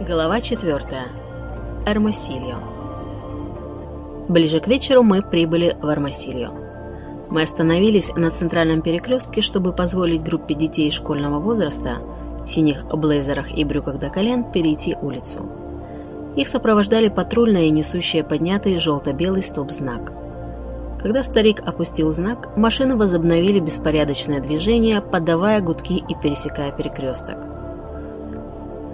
Глава 4. Эрмосильо. Ближе к вечеру мы прибыли в Эрмосильо. Мы остановились на центральном перекрестке, чтобы позволить группе детей школьного возраста в синих блейзерах и брюках до колен перейти улицу. Их сопровождали патрульные, несущие поднятый желто-белый стоп-знак. Когда старик опустил знак, машины возобновили беспорядочное движение, подавая гудки и пересекая перекресток.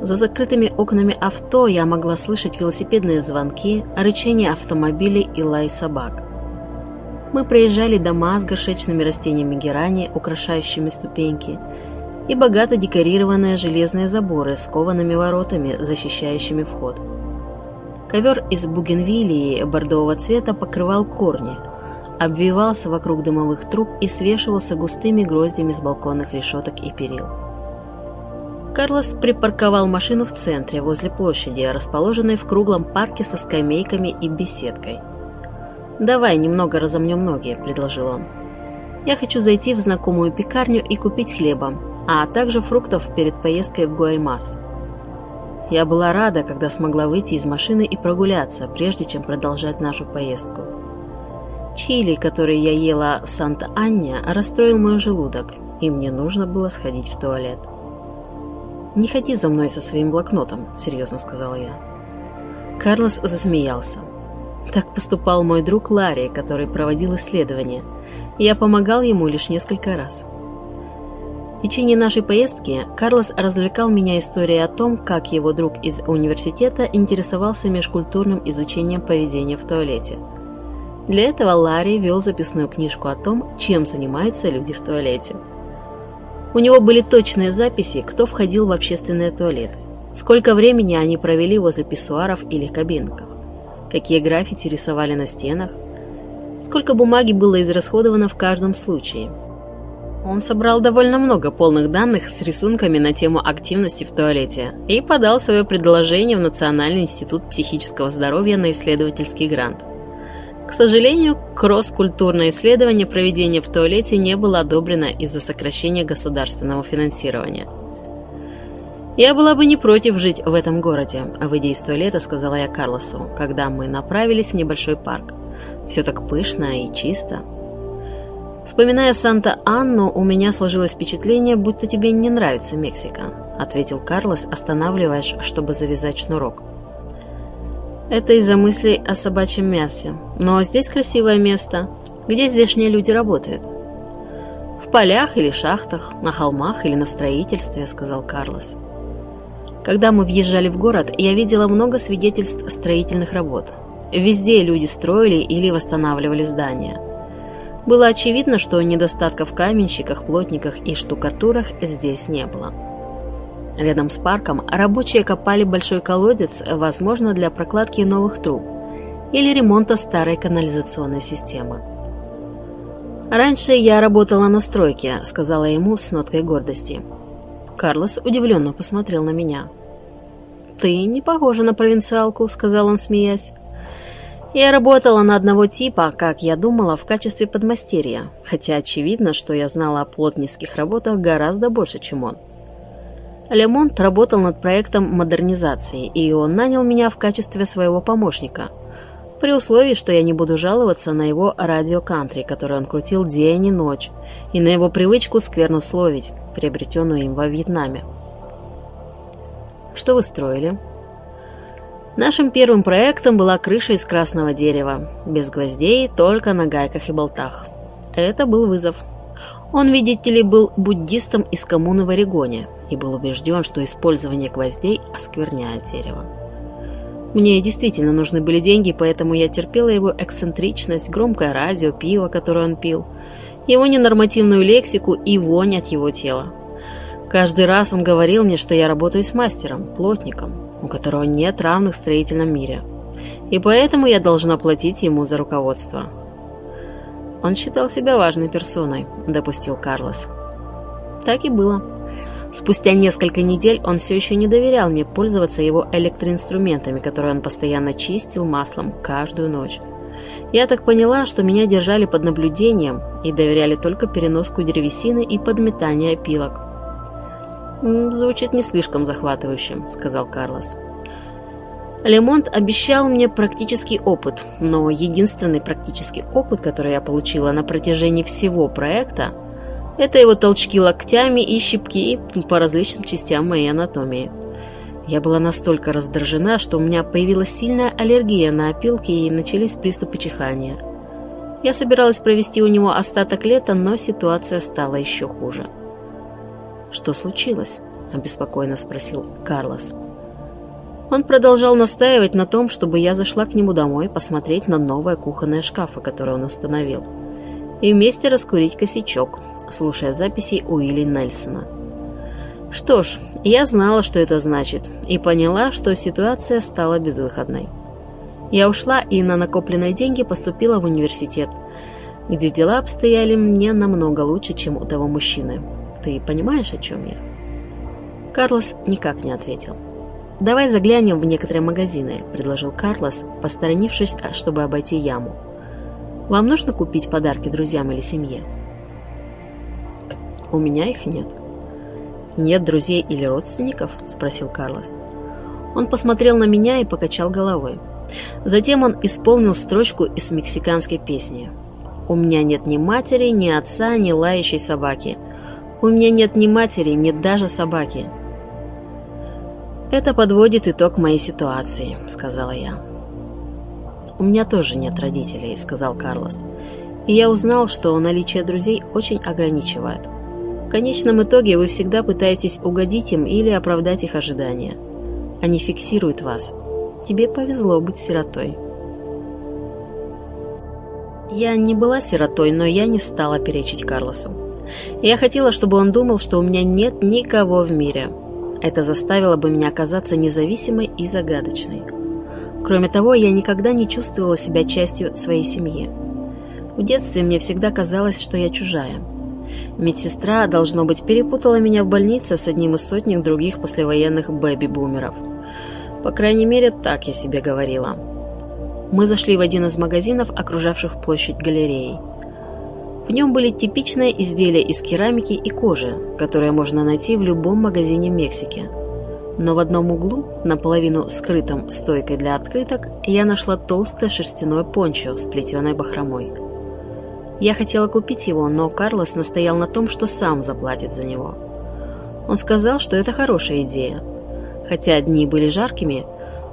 За закрытыми окнами авто я могла слышать велосипедные звонки, рычание автомобилей и лай собак. Мы проезжали дома с горшечными растениями герани, украшающими ступеньки, и богато декорированные железные заборы с коваными воротами, защищающими вход. Ковер из бугенвилии бордового цвета покрывал корни, обвивался вокруг дымовых труб и свешивался густыми гроздями с балконных решеток и перил. Карлос припарковал машину в центре, возле площади, расположенной в круглом парке со скамейками и беседкой. «Давай немного разомнем ноги», — предложил он. «Я хочу зайти в знакомую пекарню и купить хлеба, а также фруктов перед поездкой в Гуаймас». Я была рада, когда смогла выйти из машины и прогуляться, прежде чем продолжать нашу поездку. Чили, который я ела в Санта-Анне, расстроил мой желудок, и мне нужно было сходить в туалет. «Не ходи за мной со своим блокнотом», — серьезно сказала я. Карлос засмеялся. Так поступал мой друг Ларри, который проводил исследования. Я помогал ему лишь несколько раз. В течение нашей поездки Карлос развлекал меня историей о том, как его друг из университета интересовался межкультурным изучением поведения в туалете. Для этого Ларри вел записную книжку о том, чем занимаются люди в туалете. У него были точные записи, кто входил в общественные туалеты, сколько времени они провели возле писсуаров или кабинков, какие граффити рисовали на стенах, сколько бумаги было израсходовано в каждом случае. Он собрал довольно много полных данных с рисунками на тему активности в туалете и подал свое предложение в Национальный институт психического здоровья на исследовательский грант – к сожалению, кросс-культурное исследование проведения в туалете не было одобрено из-за сокращения государственного финансирования. «Я была бы не против жить в этом городе», – выйдя из туалета, сказала я Карлосу, когда мы направились в небольшой парк. «Все так пышно и чисто». «Вспоминая Санта-Анну, у меня сложилось впечатление, будто тебе не нравится Мексика», – ответил Карлос, останавливаясь, чтобы завязать шнурок. Это из-за мыслей о собачьем мясе. Но здесь красивое место. Где здешние люди работают? В полях или шахтах, на холмах или на строительстве, сказал Карлос. Когда мы въезжали в город, я видела много свидетельств строительных работ. Везде люди строили или восстанавливали здания. Было очевидно, что недостатков в каменщиках, плотниках и штукатурах здесь не было. Рядом с парком рабочие копали большой колодец, возможно, для прокладки новых труб или ремонта старой канализационной системы. «Раньше я работала на стройке», — сказала ему с ноткой гордости. Карлос удивленно посмотрел на меня. «Ты не похожа на провинциалку», — сказал он, смеясь. «Я работала на одного типа, как я думала, в качестве подмастерья, хотя очевидно, что я знала о плотницких работах гораздо больше, чем он». Лемонт работал над проектом модернизации, и он нанял меня в качестве своего помощника, при условии, что я не буду жаловаться на его радио-кантри, который он крутил день и ночь, и на его привычку сквернословить, приобретенную им во Вьетнаме. Что вы строили? Нашим первым проектом была крыша из красного дерева, без гвоздей, только на гайках и болтах. Это был вызов. Он, видите ли, был буддистом из коммуны в Орегоне и был убежден, что использование гвоздей оскверняет дерево. Мне действительно нужны были деньги, поэтому я терпела его эксцентричность, громкое радио, пиво, которое он пил, его ненормативную лексику и вонь от его тела. Каждый раз он говорил мне, что я работаю с мастером, плотником, у которого нет равных в строительном мире. И поэтому я должна платить ему за руководство. Он считал себя важной персоной, допустил Карлос. Так и было. Спустя несколько недель он все еще не доверял мне пользоваться его электроинструментами, которые он постоянно чистил маслом каждую ночь. Я так поняла, что меня держали под наблюдением и доверяли только переноску древесины и подметание опилок. «Звучит не слишком захватывающим», — сказал Карлос. Лемонт обещал мне практический опыт, но единственный практический опыт, который я получила на протяжении всего проекта, это его толчки локтями и щипки по различным частям моей анатомии. Я была настолько раздражена, что у меня появилась сильная аллергия на опилки и начались приступы чихания. Я собиралась провести у него остаток лета, но ситуация стала еще хуже. «Что случилось?» – обеспокоенно спросил Карлос. Он продолжал настаивать на том, чтобы я зашла к нему домой посмотреть на новое кухонное шкафы, которое он установил, и вместе раскурить косячок, слушая записи Уилли Нельсона. Что ж, я знала, что это значит, и поняла, что ситуация стала безвыходной. Я ушла и на накопленные деньги поступила в университет, где дела обстояли мне намного лучше, чем у того мужчины. Ты понимаешь, о чем я? Карлос никак не ответил. «Давай заглянем в некоторые магазины», — предложил Карлос, посторонившись, чтобы обойти яму. «Вам нужно купить подарки друзьям или семье?» «У меня их нет». «Нет друзей или родственников?» — спросил Карлос. Он посмотрел на меня и покачал головой. Затем он исполнил строчку из мексиканской песни. «У меня нет ни матери, ни отца, ни лающей собаки. У меня нет ни матери, ни даже собаки. «Это подводит итог моей ситуации», — сказала я. «У меня тоже нет родителей», — сказал Карлос. «И я узнал, что наличие друзей очень ограничивает. В конечном итоге вы всегда пытаетесь угодить им или оправдать их ожидания. Они фиксируют вас. Тебе повезло быть сиротой». Я не была сиротой, но я не стала перечить Карлосу. Я хотела, чтобы он думал, что у меня нет никого в мире — это заставило бы меня казаться независимой и загадочной. Кроме того, я никогда не чувствовала себя частью своей семьи. В детстве мне всегда казалось, что я чужая. Медсестра, должно быть, перепутала меня в больнице с одним из сотни других послевоенных бэби-бумеров. По крайней мере, так я себе говорила. Мы зашли в один из магазинов, окружавших площадь галереи. В нем были типичные изделия из керамики и кожи, которые можно найти в любом магазине Мексики. Но в одном углу, наполовину скрытом стойкой для открыток, я нашла толстое шерстяное пончо с плетеной бахромой. Я хотела купить его, но Карлос настоял на том, что сам заплатит за него. Он сказал, что это хорошая идея. Хотя дни были жаркими,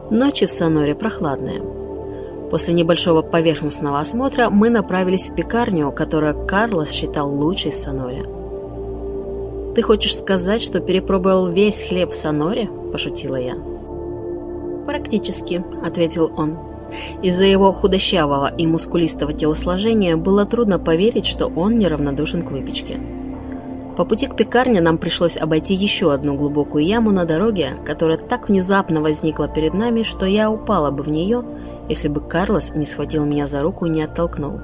ночи в Соноре прохладные. После небольшого поверхностного осмотра мы направились в пекарню, которую Карлос считал лучшей в Соноре. «Ты хочешь сказать, что перепробовал весь хлеб в Соноре?» – пошутила я. «Практически», – ответил он. Из-за его худощавого и мускулистого телосложения было трудно поверить, что он неравнодушен к выпечке. По пути к пекарне нам пришлось обойти еще одну глубокую яму на дороге, которая так внезапно возникла перед нами, что я упала бы в нее – если бы Карлос не схватил меня за руку и не оттолкнул.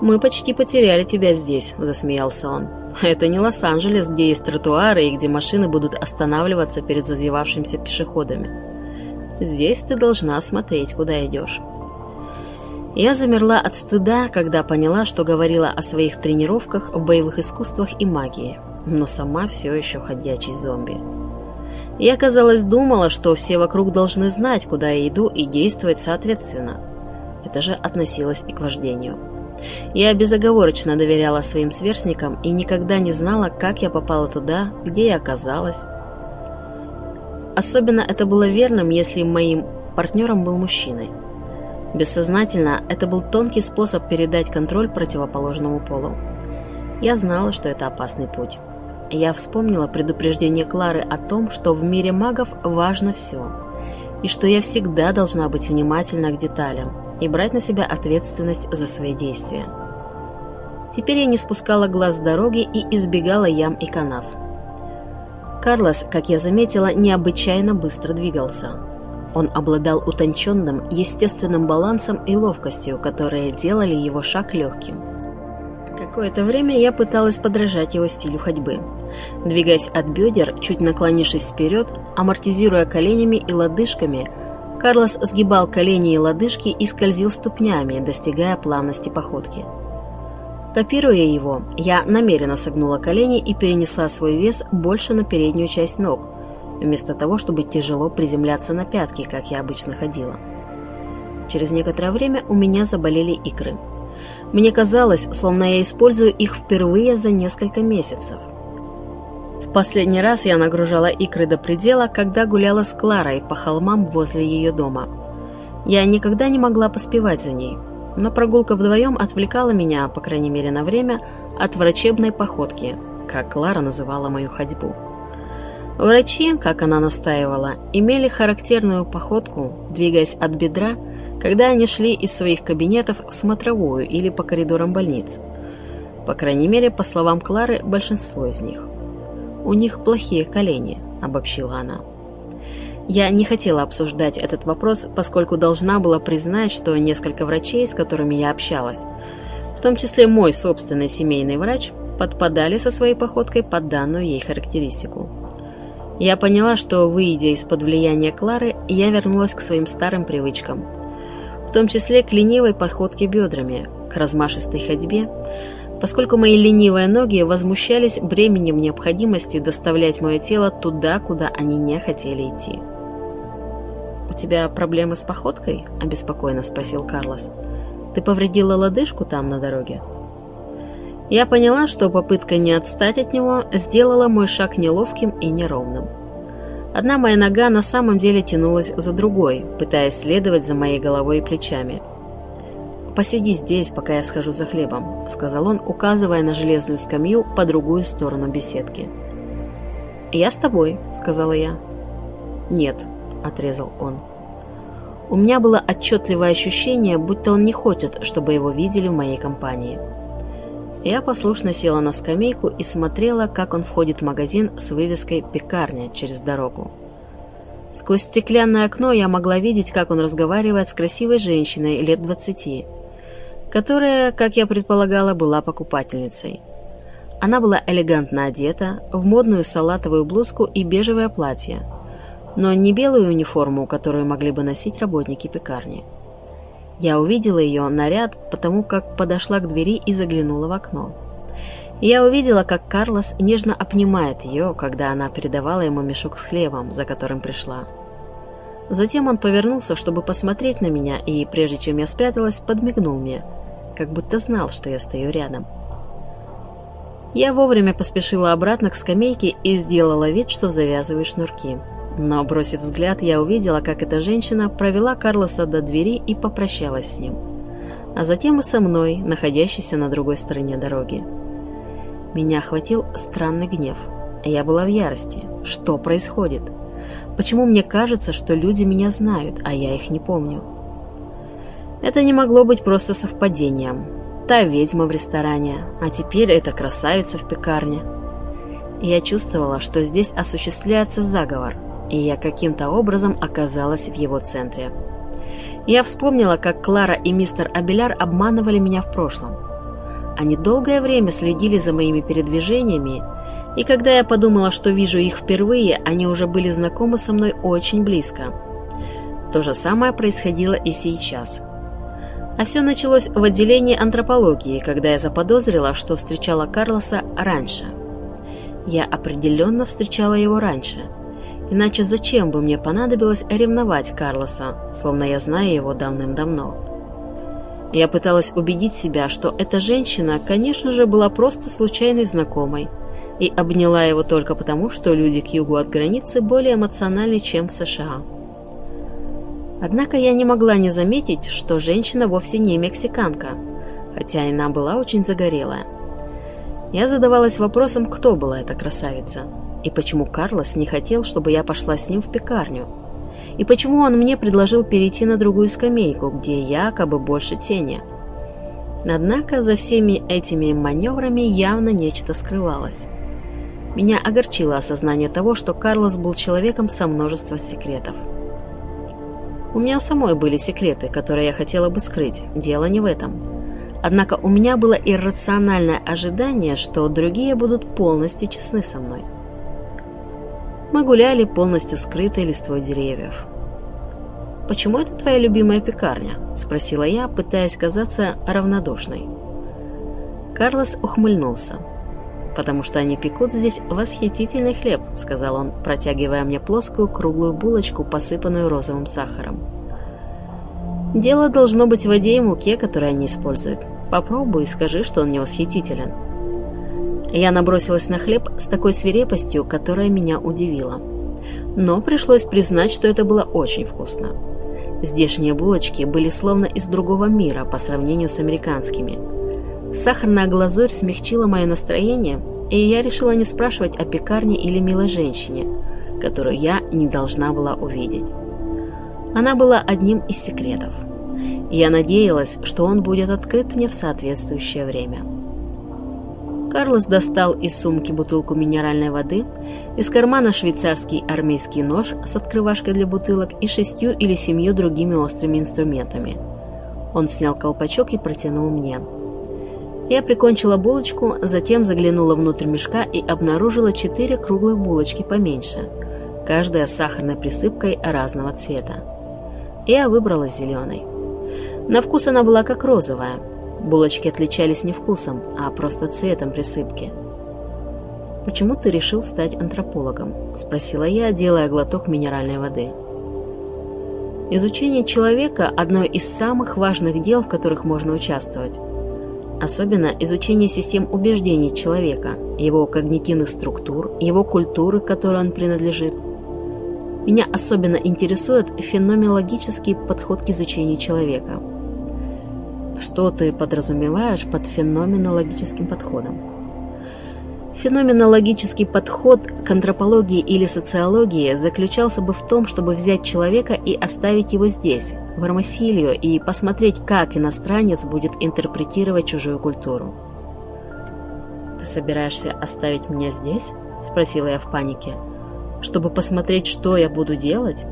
«Мы почти потеряли тебя здесь», – засмеялся он. «Это не Лос-Анджелес, где есть тротуары и где машины будут останавливаться перед зазевавшимися пешеходами. Здесь ты должна смотреть, куда идешь». Я замерла от стыда, когда поняла, что говорила о своих тренировках в боевых искусствах и магии, но сама все еще ходячий зомби. Я, казалось, думала, что все вокруг должны знать, куда я иду, и действовать соответственно. Это же относилось и к вождению. Я безоговорочно доверяла своим сверстникам и никогда не знала, как я попала туда, где я оказалась. Особенно это было верным, если моим партнером был мужчиной. Бессознательно это был тонкий способ передать контроль противоположному полу. Я знала, что это опасный путь. Я вспомнила предупреждение Клары о том, что в мире магов важно все, и что я всегда должна быть внимательна к деталям и брать на себя ответственность за свои действия. Теперь я не спускала глаз с дороги и избегала ям и канав. Карлос, как я заметила, необычайно быстро двигался. Он обладал утонченным, естественным балансом и ловкостью, которые делали его шаг легким. Какое-то время я пыталась подражать его стилю ходьбы – Двигаясь от бедер, чуть наклонившись вперед, амортизируя коленями и лодыжками, Карлос сгибал колени и лодыжки и скользил ступнями, достигая плавности походки. Копируя его, я намеренно согнула колени и перенесла свой вес больше на переднюю часть ног, вместо того, чтобы тяжело приземляться на пятки, как я обычно ходила. Через некоторое время у меня заболели икры. Мне казалось, словно я использую их впервые за несколько месяцев. В последний раз я нагружала икры до предела, когда гуляла с Кларой по холмам возле ее дома. Я никогда не могла поспевать за ней, но прогулка вдвоем отвлекала меня, по крайней мере на время, от врачебной походки, как Клара называла мою ходьбу. Врачи, как она настаивала, имели характерную походку, двигаясь от бедра, когда они шли из своих кабинетов в смотровую или по коридорам больниц. По крайней мере, по словам Клары, большинство из них. «У них плохие колени», — обобщила она. Я не хотела обсуждать этот вопрос, поскольку должна была признать, что несколько врачей, с которыми я общалась, в том числе мой собственный семейный врач, подпадали со своей походкой под данную ей характеристику. Я поняла, что, выйдя из-под влияния Клары, я вернулась к своим старым привычкам, в том числе к ленивой походке бедрами, к размашистой ходьбе, поскольку мои ленивые ноги возмущались бременем необходимости доставлять мое тело туда, куда они не хотели идти. «У тебя проблемы с походкой?» – обеспокоенно спросил Карлос. «Ты повредила лодыжку там на дороге?» Я поняла, что попытка не отстать от него сделала мой шаг неловким и неровным. Одна моя нога на самом деле тянулась за другой, пытаясь следовать за моей головой и плечами. «Посиди здесь, пока я схожу за хлебом», — сказал он, указывая на железную скамью по другую сторону беседки. «Я с тобой», — сказала я. «Нет», — отрезал он. У меня было отчетливое ощущение, будто он не хочет, чтобы его видели в моей компании. Я послушно села на скамейку и смотрела, как он входит в магазин с вывеской «Пекарня» через дорогу. Сквозь стеклянное окно я могла видеть, как он разговаривает с красивой женщиной лет двадцати, которая, как я предполагала, была покупательницей. Она была элегантно одета, в модную салатовую блузку и бежевое платье, но не белую униформу, которую могли бы носить работники пекарни. Я увидела ее наряд, потому как подошла к двери и заглянула в окно. Я увидела, как Карлос нежно обнимает ее, когда она передавала ему мешок с хлебом, за которым пришла. Затем он повернулся, чтобы посмотреть на меня, и, прежде чем я спряталась, подмигнул мне, как будто знал, что я стою рядом. Я вовремя поспешила обратно к скамейке и сделала вид, что завязываю шнурки. Но, бросив взгляд, я увидела, как эта женщина провела Карлоса до двери и попрощалась с ним. А затем и со мной, находящейся на другой стороне дороги. Меня охватил странный гнев. Я была в ярости. Что происходит? Почему мне кажется, что люди меня знают, а я их не помню? Это не могло быть просто совпадением. Та ведьма в ресторане, а теперь эта красавица в пекарне. Я чувствовала, что здесь осуществляется заговор – и я каким-то образом оказалась в его центре. Я вспомнила, как Клара и мистер Абеляр обманывали меня в прошлом. Они долгое время следили за моими передвижениями, и когда я подумала, что вижу их впервые, они уже были знакомы со мной очень близко. То же самое происходило и сейчас. А все началось в отделении антропологии, когда я заподозрила, что встречала Карлоса раньше. Я определенно встречала его раньше – Иначе зачем бы мне понадобилось ревновать Карлоса, словно я знаю его давным-давно? Я пыталась убедить себя, что эта женщина, конечно же, была просто случайной знакомой и обняла его только потому, что люди к югу от границы более эмоциональны, чем в США. Однако я не могла не заметить, что женщина вовсе не мексиканка, хотя она была очень загорелая. Я задавалась вопросом, кто была эта красавица – и почему Карлос не хотел, чтобы я пошла с ним в пекарню? И почему он мне предложил перейти на другую скамейку, где якобы больше тени? Однако за всеми этими маневрами явно нечто скрывалось. Меня огорчило осознание того, что Карлос был человеком со множеством секретов. У меня у самой были секреты, которые я хотела бы скрыть, дело не в этом. Однако у меня было иррациональное ожидание, что другие будут полностью честны со мной. Мы гуляли полностью скрытой листвой деревьев. «Почему это твоя любимая пекарня?» – спросила я, пытаясь казаться равнодушной. Карлос ухмыльнулся. потому что они пекут здесь восхитительный хлеб», — сказал он, протягивая мне плоскую круглую булочку, посыпанную розовым сахаром. «Дело должно быть в воде и муке, которые они используют. Попробуй и скажи, что он не восхитителен». Я набросилась на хлеб с такой свирепостью, которая меня удивила. Но пришлось признать, что это было очень вкусно. Здешние булочки были словно из другого мира по сравнению с американскими. Сахарная глазурь смягчила мое настроение, и я решила не спрашивать о пекарне или милой женщине, которую я не должна была увидеть. Она была одним из секретов. Я надеялась, что он будет открыт мне в соответствующее время. Карлос достал из сумки бутылку минеральной воды, из кармана швейцарский армейский нож с открывашкой для бутылок и шестью или семью другими острыми инструментами. Он снял колпачок и протянул мне. Я прикончила булочку, затем заглянула внутрь мешка и обнаружила четыре круглых булочки поменьше, каждая с сахарной присыпкой разного цвета. Я выбрала зеленой. На вкус она была как розовая – Булочки отличались не вкусом, а просто цветом присыпки. «Почему ты решил стать антропологом?» – спросила я, делая глоток минеральной воды. Изучение человека – одно из самых важных дел, в которых можно участвовать. Особенно изучение систем убеждений человека, его когнитивных структур, его культуры, которой он принадлежит. Меня особенно интересует феноменологический подход к изучению человека – что ты подразумеваешь под феноменологическим подходом? Феноменологический подход к антропологии или социологии заключался бы в том, чтобы взять человека и оставить его здесь, в Армасилию, и посмотреть, как иностранец будет интерпретировать чужую культуру. «Ты собираешься оставить меня здесь?» – спросила я в панике. «Чтобы посмотреть, что я буду делать?»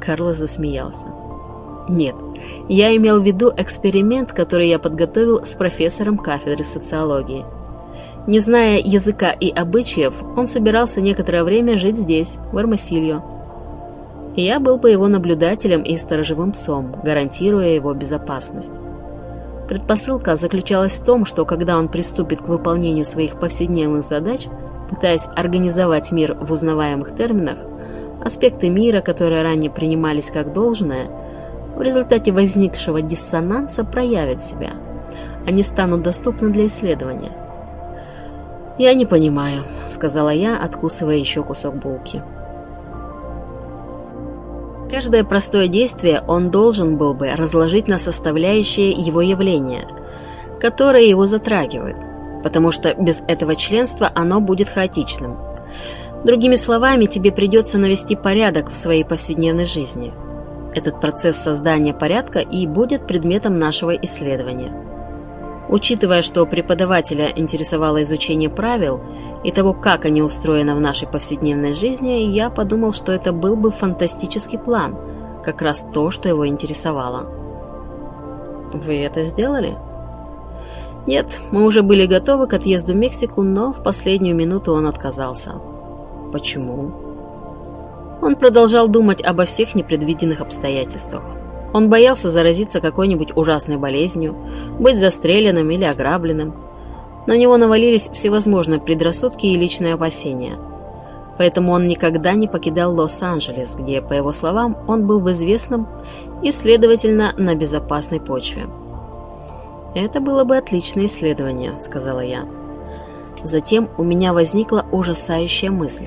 Карлос засмеялся. «Нет, я имел в виду эксперимент, который я подготовил с профессором кафедры социологии. Не зная языка и обычаев, он собирался некоторое время жить здесь, в Армасильо. я был бы его наблюдателем и сторожевым псом, гарантируя его безопасность. Предпосылка заключалась в том, что когда он приступит к выполнению своих повседневных задач, пытаясь организовать мир в узнаваемых терминах, аспекты мира, которые ранее принимались как должное – в результате возникшего диссонанса проявят себя. Они станут доступны для исследования. «Я не понимаю», — сказала я, откусывая еще кусок булки. Каждое простое действие он должен был бы разложить на составляющие его явления, которые его затрагивают, потому что без этого членства оно будет хаотичным. Другими словами, тебе придется навести порядок в своей повседневной жизни – этот процесс создания порядка и будет предметом нашего исследования. Учитывая, что преподавателя интересовало изучение правил и того, как они устроены в нашей повседневной жизни, я подумал, что это был бы фантастический план, как раз то, что его интересовало. «Вы это сделали?» «Нет, мы уже были готовы к отъезду в Мексику, но в последнюю минуту он отказался». «Почему?» Он продолжал думать обо всех непредвиденных обстоятельствах. Он боялся заразиться какой-нибудь ужасной болезнью, быть застреленным или ограбленным. На него навалились всевозможные предрассудки и личные опасения. Поэтому он никогда не покидал Лос-Анджелес, где, по его словам, он был в известном и, следовательно, на безопасной почве. «Это было бы отличное исследование», — сказала я. Затем у меня возникла ужасающая мысль.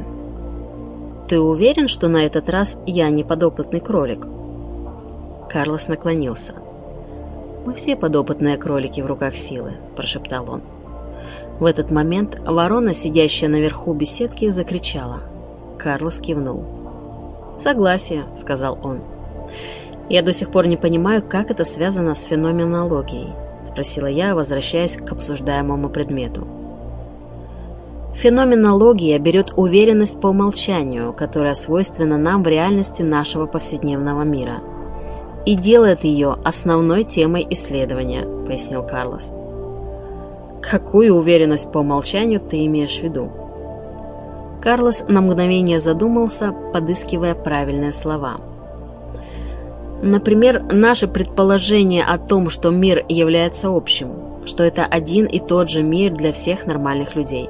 «Ты уверен, что на этот раз я не подопытный кролик?» Карлос наклонился. «Мы все подопытные кролики в руках силы», – прошептал он. В этот момент ворона, сидящая наверху беседки, закричала. Карлос кивнул. «Согласие», — сказал он. «Я до сих пор не понимаю, как это связано с феноменологией», — спросила я, возвращаясь к обсуждаемому предмету. Феноменология берет уверенность по умолчанию, которая свойственна нам в реальности нашего повседневного мира, и делает ее основной темой исследования, пояснил Карлос. Какую уверенность по умолчанию ты имеешь в виду? Карлос на мгновение задумался, подыскивая правильные слова. Например, наше предположение о том, что мир является общим, что это один и тот же мир для всех нормальных людей.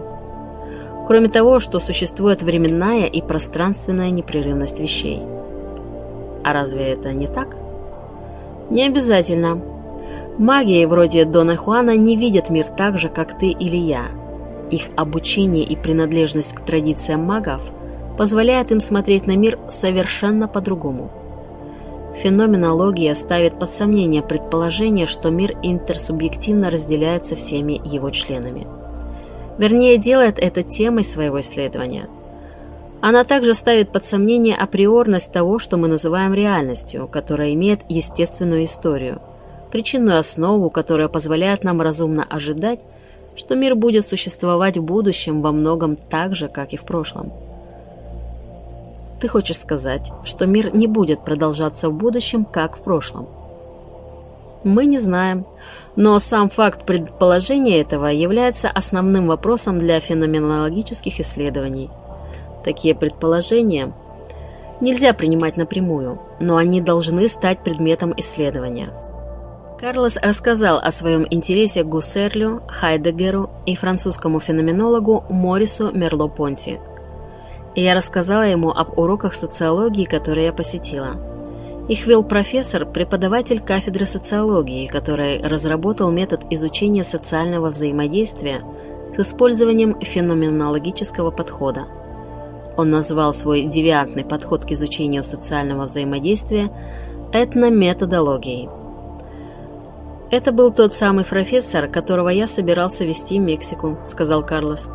Кроме того, что существует временная и пространственная непрерывность вещей. А разве это не так? Не обязательно. Магии вроде Дона Хуана не видят мир так же, как ты или я. Их обучение и принадлежность к традициям магов позволяет им смотреть на мир совершенно по-другому. Феноменология ставит под сомнение предположение, что мир интерсубъективно разделяется всеми его членами. Вернее, делает это темой своего исследования. Она также ставит под сомнение априорность того, что мы называем реальностью, которая имеет естественную историю, причинную основу, которая позволяет нам разумно ожидать, что мир будет существовать в будущем во многом так же, как и в прошлом. Ты хочешь сказать, что мир не будет продолжаться в будущем, как в прошлом? Мы не знаем, но сам факт предположения этого является основным вопросом для феноменологических исследований. Такие предположения нельзя принимать напрямую, но они должны стать предметом исследования. Карлос рассказал о своем интересе к Гуссерлю, Хайдегеру и французскому феноменологу Морису Мерло-Понти. Я рассказала ему об уроках социологии, которые я посетила – их вел профессор, преподаватель кафедры социологии, который разработал метод изучения социального взаимодействия с использованием феноменологического подхода. Он назвал свой девиантный подход к изучению социального взаимодействия этнометодологией. «Это был тот самый профессор, которого я собирался вести в Мексику», — сказал Карлос.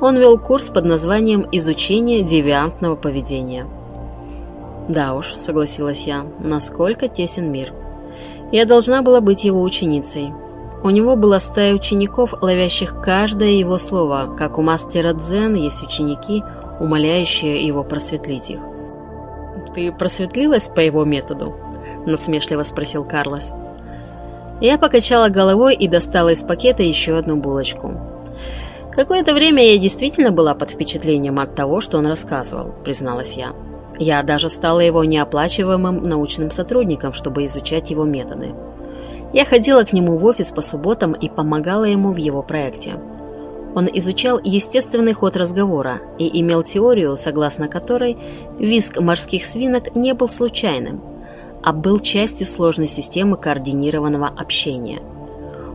Он вел курс под названием «Изучение девиантного поведения». «Да уж», — согласилась я, — «насколько тесен мир». Я должна была быть его ученицей. У него была стая учеников, ловящих каждое его слово, как у мастера Дзен есть ученики, умоляющие его просветлить их. «Ты просветлилась по его методу?» – насмешливо спросил Карлос. Я покачала головой и достала из пакета еще одну булочку. Какое-то время я действительно была под впечатлением от того, что он рассказывал, призналась я. Я даже стала его неоплачиваемым научным сотрудником, чтобы изучать его методы. Я ходила к нему в офис по субботам и помогала ему в его проекте. Он изучал естественный ход разговора и имел теорию, согласно которой виск морских свинок не был случайным, а был частью сложной системы координированного общения.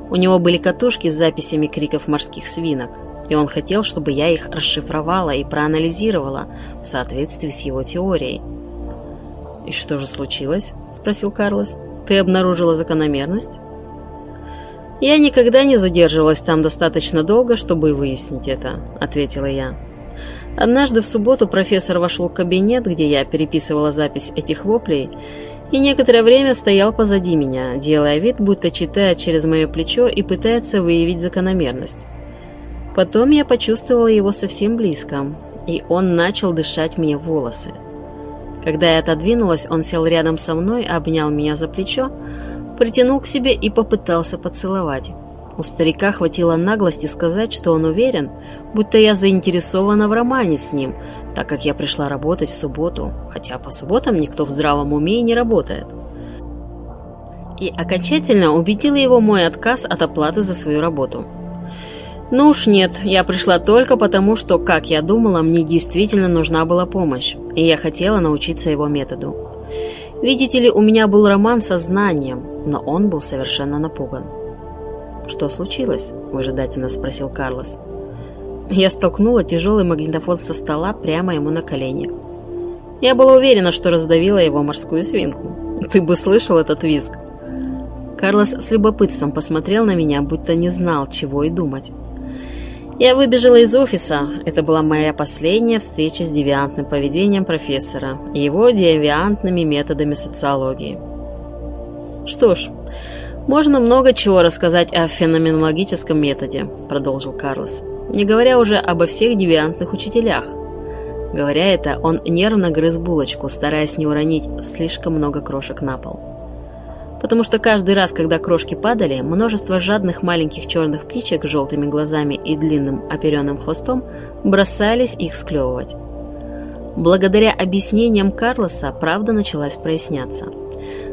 У него были катушки с записями криков морских свинок, и он хотел, чтобы я их расшифровала и проанализировала в соответствии с его теорией. «И что же случилось?» – спросил Карлос. «Ты обнаружила закономерность?» «Я никогда не задерживалась там достаточно долго, чтобы выяснить это», – ответила я. Однажды в субботу профессор вошел в кабинет, где я переписывала запись этих воплей, и некоторое время стоял позади меня, делая вид, будто читает через мое плечо и пытается выявить закономерность. Потом я почувствовала его совсем близко, и он начал дышать мне в волосы. Когда я отодвинулась, он сел рядом со мной, обнял меня за плечо, притянул к себе и попытался поцеловать. У старика хватило наглости сказать, что он уверен, будто я заинтересована в романе с ним, так как я пришла работать в субботу, хотя по субботам никто в здравом уме и не работает. И окончательно убедила его мой отказ от оплаты за свою работу. Ну уж нет, я пришла только потому, что, как я думала, мне действительно нужна была помощь, и я хотела научиться его методу. Видите ли, у меня был роман со знанием, но он был совершенно напуган. «Что случилось?» – выжидательно спросил Карлос. Я столкнула тяжелый магнитофон со стола прямо ему на колени. Я была уверена, что раздавила его морскую свинку. Ты бы слышал этот визг. Карлос с любопытством посмотрел на меня, будто не знал, чего и думать. Я выбежала из офиса. Это была моя последняя встреча с девиантным поведением профессора и его девиантными методами социологии. Что ж, можно много чего рассказать о феноменологическом методе, продолжил Карлос, не говоря уже обо всех девиантных учителях. Говоря это, он нервно грыз булочку, стараясь не уронить слишком много крошек на пол потому что каждый раз, когда крошки падали, множество жадных маленьких черных птичек с желтыми глазами и длинным оперенным хвостом бросались их склевывать. Благодаря объяснениям Карлоса правда началась проясняться.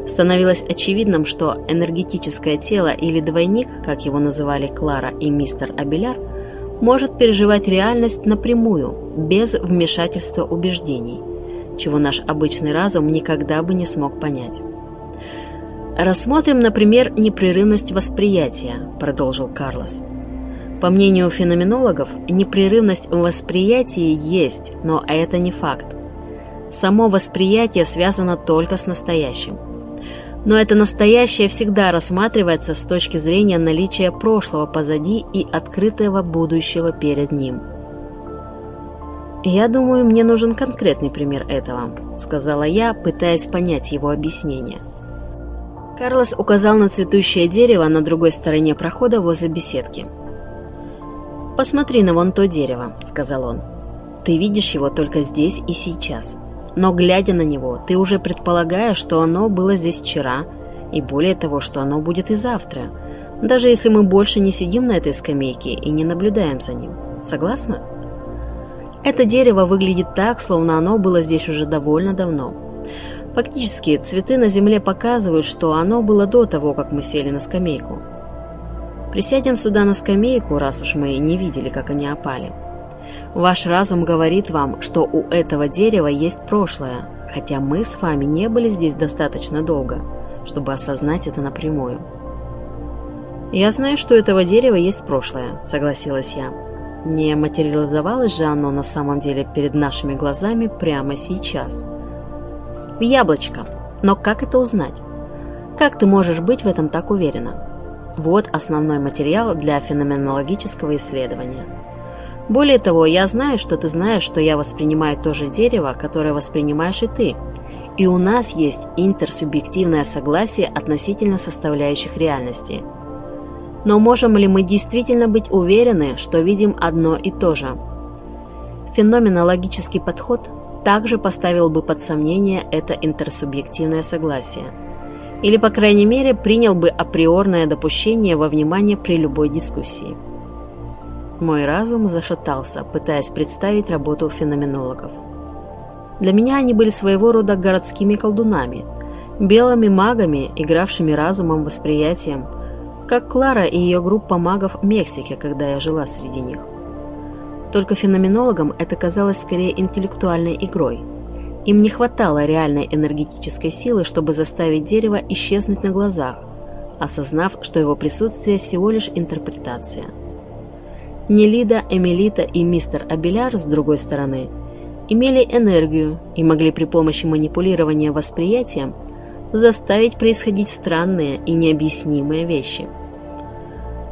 Становилось очевидным, что энергетическое тело или двойник, как его называли Клара и мистер Абеляр, может переживать реальность напрямую, без вмешательства убеждений, чего наш обычный разум никогда бы не смог понять. «Рассмотрим, например, непрерывность восприятия», – продолжил Карлос. По мнению феноменологов, непрерывность в восприятии есть, но это не факт. Само восприятие связано только с настоящим. Но это настоящее всегда рассматривается с точки зрения наличия прошлого позади и открытого будущего перед ним. «Я думаю, мне нужен конкретный пример этого», — сказала я, пытаясь понять его объяснение. Карлос указал на цветущее дерево на другой стороне прохода возле беседки. «Посмотри на вон то дерево», — сказал он. «Ты видишь его только здесь и сейчас. Но, глядя на него, ты уже предполагаешь, что оно было здесь вчера, и более того, что оно будет и завтра, даже если мы больше не сидим на этой скамейке и не наблюдаем за ним. Согласна?» Это дерево выглядит так, словно оно было здесь уже довольно давно. Фактически, цветы на земле показывают, что оно было до того, как мы сели на скамейку. Присядем сюда на скамейку, раз уж мы не видели, как они опали. Ваш разум говорит вам, что у этого дерева есть прошлое, хотя мы с вами не были здесь достаточно долго, чтобы осознать это напрямую. «Я знаю, что у этого дерева есть прошлое», — согласилась я. Не материализовалось же оно на самом деле перед нашими глазами прямо сейчас. В яблочко. Но как это узнать? Как ты можешь быть в этом так уверена? Вот основной материал для феноменологического исследования. Более того, я знаю, что ты знаешь, что я воспринимаю то же дерево, которое воспринимаешь и ты. И у нас есть интерсубъективное согласие относительно составляющих реальности. Но можем ли мы действительно быть уверены, что видим одно и то же? Феноменологический подход также поставил бы под сомнение это интерсубъективное согласие – или, по крайней мере, принял бы априорное допущение во внимание при любой дискуссии. Мой разум зашатался, пытаясь представить работу феноменологов. Для меня они были своего рода городскими колдунами, белыми магами, игравшими разумом, восприятием, как Клара и ее группа магов в Мексике, когда я жила среди них. Только феноменологам это казалось скорее интеллектуальной игрой – им не хватало реальной энергетической силы, чтобы заставить дерево исчезнуть на глазах, осознав, что его присутствие всего лишь интерпретация. Нелида, Эмилита и мистер Абеляр, с другой стороны, имели энергию и могли при помощи манипулирования восприятием заставить происходить странные и необъяснимые вещи.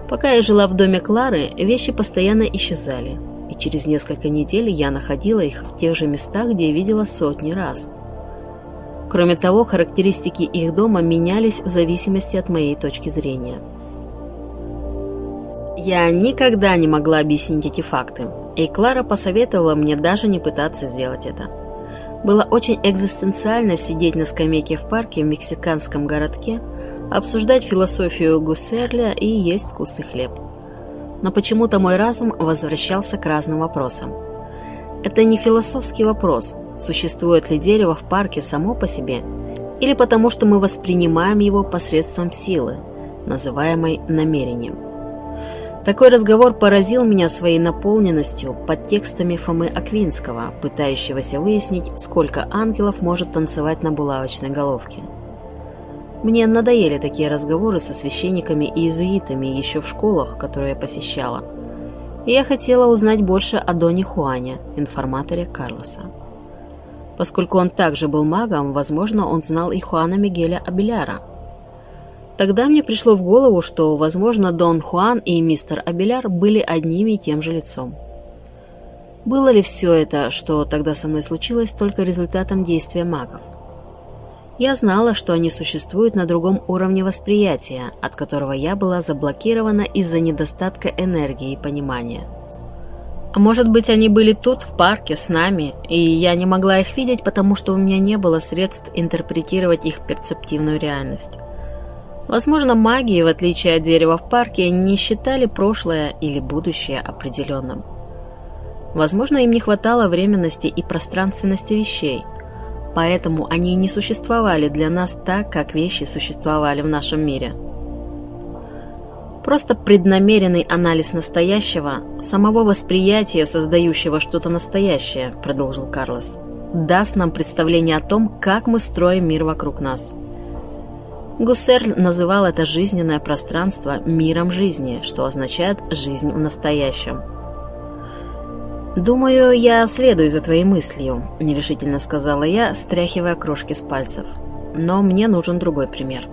Пока я жила в доме Клары, вещи постоянно исчезали – и через несколько недель я находила их в тех же местах, где видела сотни раз. Кроме того, характеристики их дома менялись в зависимости от моей точки зрения. Я никогда не могла объяснить эти факты, и Клара посоветовала мне даже не пытаться сделать это. Было очень экзистенциально сидеть на скамейке в парке в мексиканском городке, обсуждать философию Гуссерля и есть вкусный хлеб но почему-то мой разум возвращался к разным вопросам. Это не философский вопрос, существует ли дерево в парке само по себе, или потому что мы воспринимаем его посредством силы, называемой намерением. Такой разговор поразил меня своей наполненностью под текстами Фомы Аквинского, пытающегося выяснить, сколько ангелов может танцевать на булавочной головке. Мне надоели такие разговоры со священниками и иезуитами еще в школах, которые я посещала. И я хотела узнать больше о Доне Хуане, информаторе Карлоса. Поскольку он также был магом, возможно, он знал и Хуана Мигеля Абеляра. Тогда мне пришло в голову, что, возможно, Дон Хуан и мистер Абеляр были одним и тем же лицом. Было ли все это, что тогда со мной случилось, только результатом действия магов? Я знала, что они существуют на другом уровне восприятия, от которого я была заблокирована из-за недостатка энергии и понимания. А может быть, они были тут, в парке, с нами, и я не могла их видеть, потому что у меня не было средств интерпретировать их перцептивную реальность. Возможно, магии, в отличие от дерева в парке, не считали прошлое или будущее определенным. Возможно, им не хватало временности и пространственности вещей – поэтому они и не существовали для нас так, как вещи существовали в нашем мире. Просто преднамеренный анализ настоящего, самого восприятия, создающего что-то настоящее, продолжил Карлос, даст нам представление о том, как мы строим мир вокруг нас. Гуссерль называл это жизненное пространство миром жизни, что означает «жизнь в настоящем». «Думаю, я следую за твоей мыслью», – нерешительно сказала я, стряхивая крошки с пальцев. «Но мне нужен другой пример».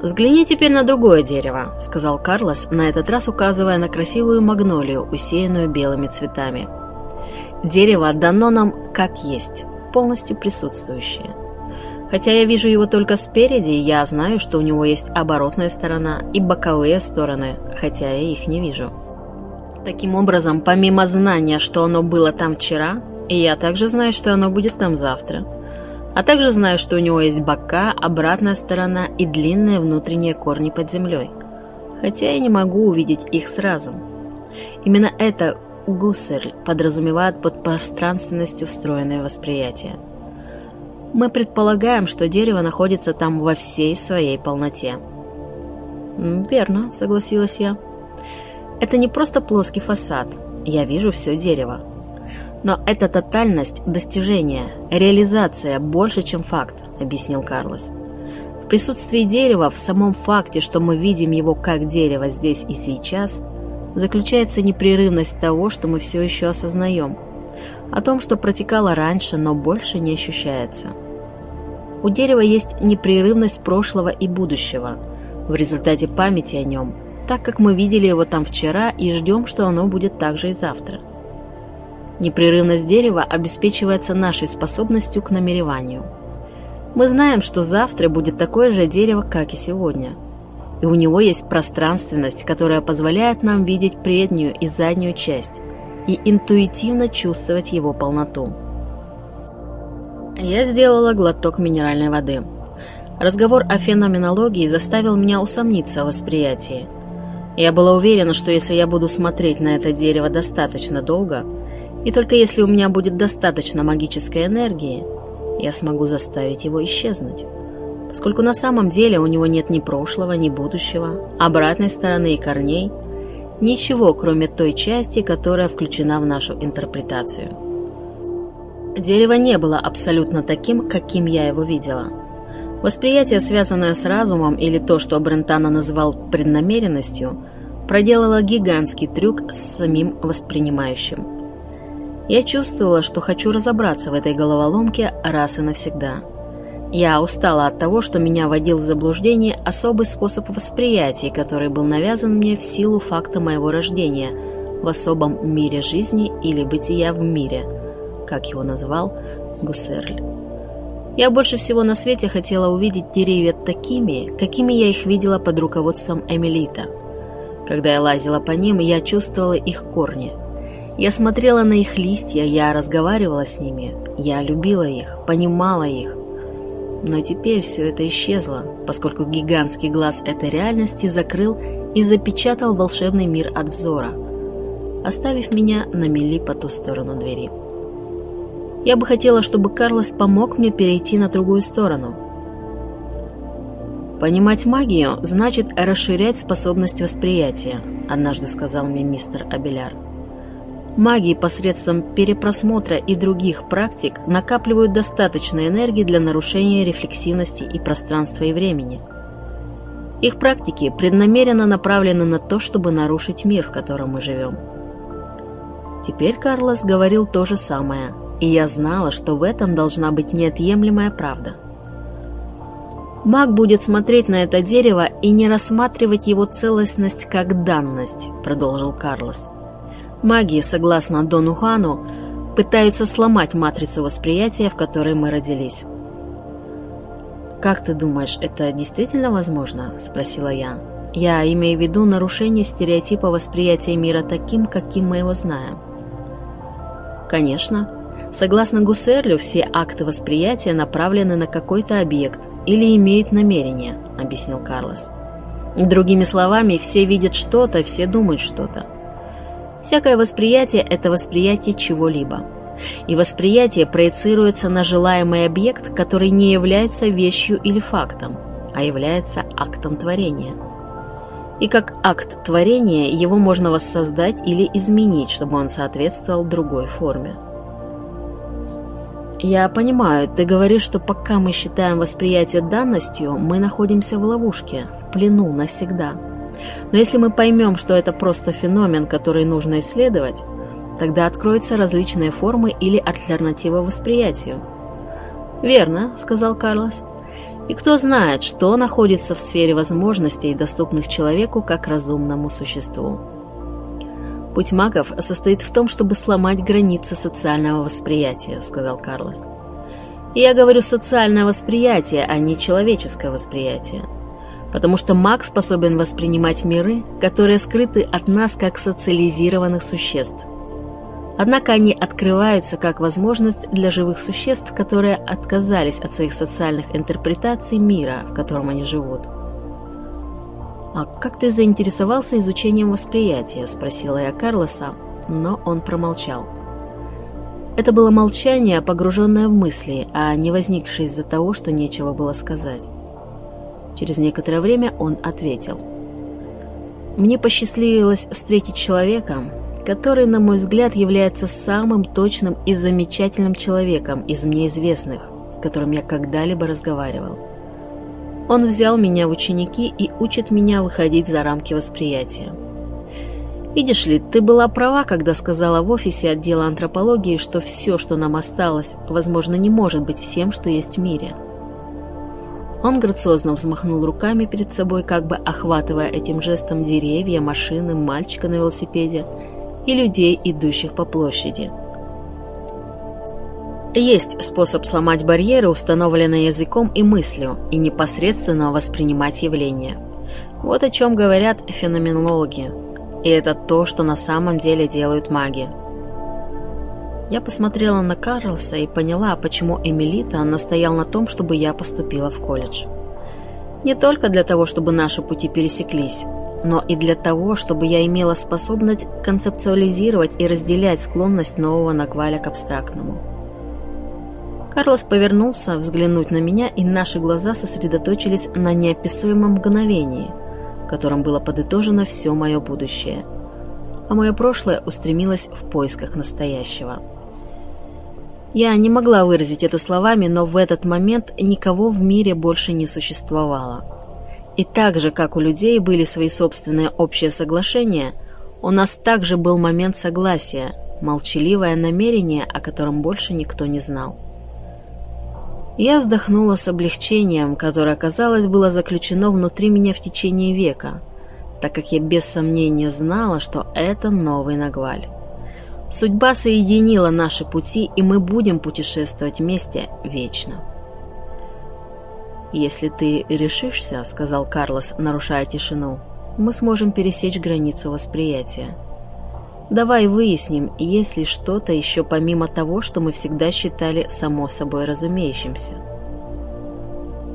«Взгляни теперь на другое дерево», — сказал Карлос, на этот раз указывая на красивую магнолию, усеянную белыми цветами. «Дерево дано нам как есть, полностью присутствующее. Хотя я вижу его только спереди, я знаю, что у него есть оборотная сторона и боковые стороны, хотя я их не вижу. Таким образом, помимо знания, что оно было там вчера, я также знаю, что оно будет там завтра» а также знаю, что у него есть бока, обратная сторона и длинные внутренние корни под землей. Хотя я не могу увидеть их сразу. Именно это Гуссерль подразумевает под пространственностью встроенное восприятие. Мы предполагаем, что дерево находится там во всей своей полноте. «Верно», — согласилась я. «Это не просто плоский фасад. Я вижу все дерево. Но эта тотальность – достижение, реализация больше, чем факт, объяснил Карлос. В присутствии дерева, в самом факте, что мы видим его как дерево здесь и сейчас, заключается непрерывность того, что мы все еще осознаем, о том, что протекало раньше, но больше не ощущается. У дерева есть непрерывность прошлого и будущего, в результате памяти о нем, так как мы видели его там вчера и ждем, что оно будет так же и завтра. Непрерывность дерева обеспечивается нашей способностью к намереванию. Мы знаем, что завтра будет такое же дерево, как и сегодня. И у него есть пространственность, которая позволяет нам видеть преднюю и заднюю часть и интуитивно чувствовать его полноту. Я сделала глоток минеральной воды. Разговор о феноменологии заставил меня усомниться в восприятии. Я была уверена, что если я буду смотреть на это дерево достаточно долго – и только если у меня будет достаточно магической энергии, я смогу заставить его исчезнуть. Поскольку на самом деле у него нет ни прошлого, ни будущего, обратной стороны и корней, ничего, кроме той части, которая включена в нашу интерпретацию. Дерево не было абсолютно таким, каким я его видела. Восприятие, связанное с разумом, или то, что Брентано называл преднамеренностью, проделало гигантский трюк с самим воспринимающим – я чувствовала, что хочу разобраться в этой головоломке раз и навсегда. Я устала от того, что меня вводил в заблуждение особый способ восприятия, который был навязан мне в силу факта моего рождения в особом мире жизни или бытия в мире, как его назвал Гуссерль. Я больше всего на свете хотела увидеть деревья такими, какими я их видела под руководством Эмилита. Когда я лазила по ним, я чувствовала их корни – я смотрела на их листья, я разговаривала с ними, я любила их, понимала их. Но теперь все это исчезло, поскольку гигантский глаз этой реальности закрыл и запечатал волшебный мир от взора, оставив меня на мели по ту сторону двери. Я бы хотела, чтобы Карлос помог мне перейти на другую сторону. «Понимать магию значит расширять способность восприятия», однажды сказал мне мистер Абеляр. Маги посредством перепросмотра и других практик накапливают достаточно энергии для нарушения рефлексивности и пространства и времени. Их практики преднамеренно направлены на то, чтобы нарушить мир, в котором мы живем. Теперь Карлос говорил то же самое, и я знала, что в этом должна быть неотъемлемая правда. Маг будет смотреть на это дерево и не рассматривать его целостность как данность, продолжил Карлос. Маги, согласно Дону Хану, пытаются сломать матрицу восприятия, в которой мы родились. «Как ты думаешь, это действительно возможно?» – спросила я. «Я имею в виду нарушение стереотипа восприятия мира таким, каким мы его знаем». «Конечно. Согласно Гуссерлю, все акты восприятия направлены на какой-то объект или имеют намерение», – объяснил Карлос. «Другими словами, все видят что-то, все думают что-то. Всякое восприятие – это восприятие чего-либо. и восприятие проецируется на желаемый объект, который не является вещью или фактом, а является актом творения. И как акт творения его можно воссоздать или изменить, чтобы он соответствовал другой форме. Я понимаю, ты говоришь, что пока мы считаем восприятие данностью, мы находимся в ловушке, в плену навсегда. Но если мы поймем, что это просто феномен, который нужно исследовать, тогда откроются различные формы или альтернативы восприятию. «Верно», — сказал Карлос. «И кто знает, что находится в сфере возможностей, доступных человеку как разумному существу». «Путь магов состоит в том, чтобы сломать границы социального восприятия», — сказал Карлос. Я говорю социальное восприятие, а не человеческое восприятие. Потому что маг способен воспринимать миры, которые скрыты от нас как социализированных существ. Однако они открываются как возможность для живых существ, которые отказались от своих социальных интерпретаций мира, в котором они живут. «А как ты заинтересовался изучением восприятия?» – спросила я Карлоса, но он промолчал. Это было молчание, погруженное в мысли, а не возникшее из-за того, что нечего было сказать. Через некоторое время он ответил. «Мне посчастливилось встретить человека, который, на мой взгляд, является самым точным и замечательным человеком из мне известных, с которым я когда-либо разговаривал. Он взял меня в ученики и учит меня выходить за рамки восприятия. Видишь ли, ты была права, когда сказала в офисе отдела антропологии, что все, что нам осталось, возможно, не может быть всем, что есть в мире. Он грациозно взмахнул руками перед собой, как бы охватывая этим жестом деревья, машины, мальчика на велосипеде и людей, идущих по площади. Есть способ сломать барьеры, установленные языком и мыслью, и непосредственно воспринимать явления. Вот о чем говорят феноменологи. И это то, что на самом деле делают маги. Я посмотрела на Карлса и поняла, почему Эмилита настоял на том, чтобы я поступила в колледж. Не только для того, чтобы наши пути пересеклись, но и для того, чтобы я имела способность концептуализировать и разделять склонность нового Накваля к абстрактному. Карлос повернулся взглянуть на меня, и наши глаза сосредоточились на неописуемом мгновении, в котором было подытожено все мое будущее, а мое прошлое устремилось в поисках настоящего. Я не могла выразить это словами, но в этот момент никого в мире больше не существовало. И так же, как у людей были свои собственные общие соглашения, у нас также был момент согласия, молчаливое намерение, о котором больше никто не знал. Я вздохнула с облегчением, которое, казалось, было заключено внутри меня в течение века, так как я без сомнения знала, что это новый Нагваль. Судьба соединила наши пути, и мы будем путешествовать вместе вечно. «Если ты решишься, — сказал Карлос, нарушая тишину, — мы сможем пересечь границу восприятия. Давай выясним, есть ли что-то еще помимо того, что мы всегда считали само собой разумеющимся.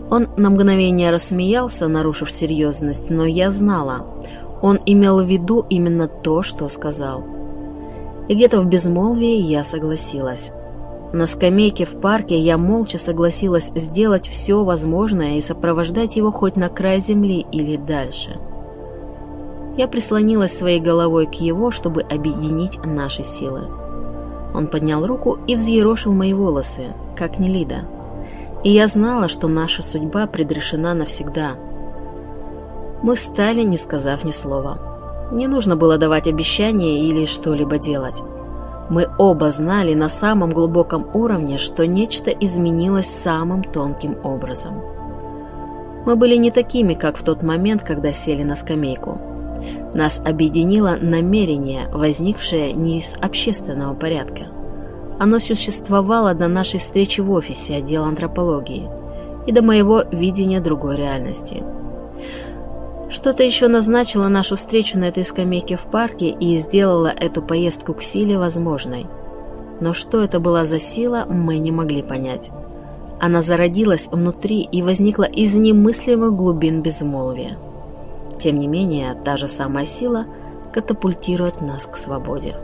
Он на мгновение рассмеялся, нарушив серьезность, но я знала. Он имел в виду именно то, что сказал. И где-то в безмолвии я согласилась. На скамейке в парке я молча согласилась сделать все возможное и сопровождать его хоть на край земли или дальше. Я прислонилась своей головой к его, чтобы объединить наши силы. Он поднял руку и взъерошил мои волосы, как Нелида. И я знала, что наша судьба предрешена навсегда. Мы встали, не сказав ни слова. Не нужно было давать обещания или что-либо делать. Мы оба знали на самом глубоком уровне, что нечто изменилось самым тонким образом. Мы были не такими, как в тот момент, когда сели на скамейку. Нас объединило намерение, возникшее не из общественного порядка. Оно существовало до нашей встречи в офисе отдела антропологии и до моего видения другой реальности. Что-то еще назначило нашу встречу на этой скамейке в парке и сделало эту поездку к силе возможной. Но что это была за сила, мы не могли понять. Она зародилась внутри и возникла из немыслимых глубин безмолвия. Тем не менее, та же самая сила катапультирует нас к свободе.